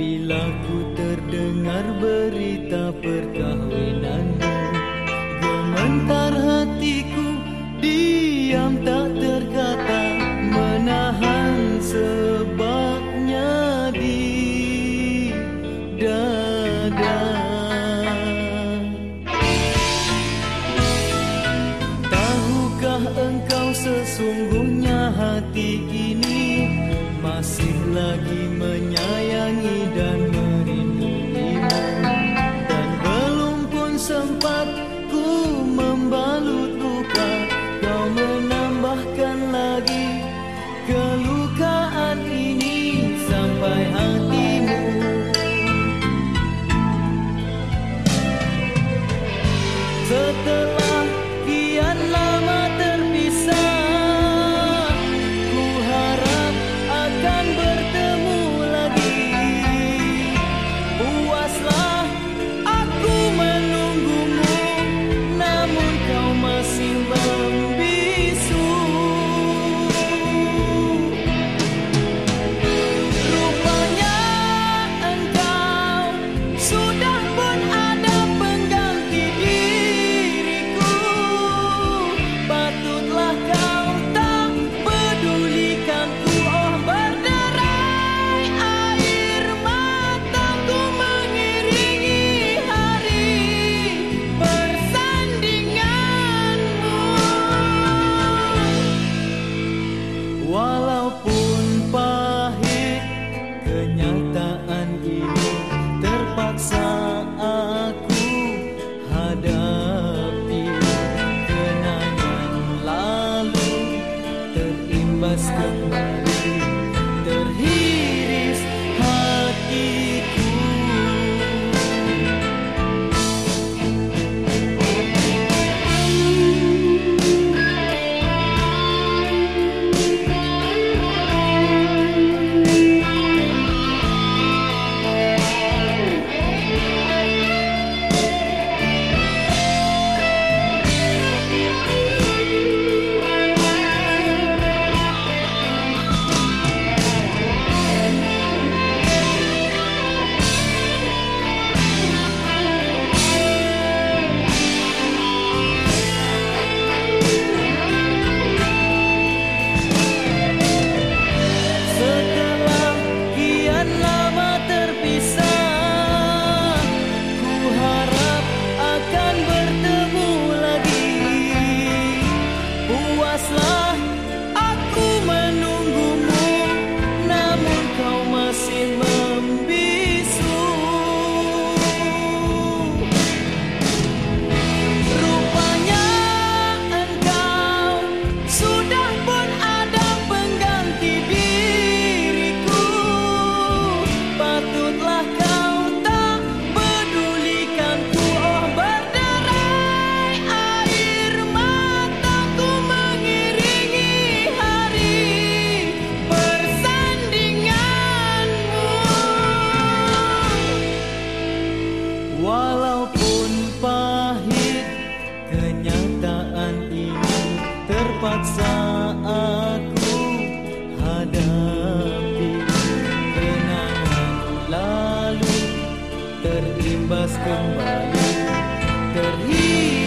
Bila ku terdengar berita perkahwinanmu Gementar hatiku diam tak walaupun puaslah terhibur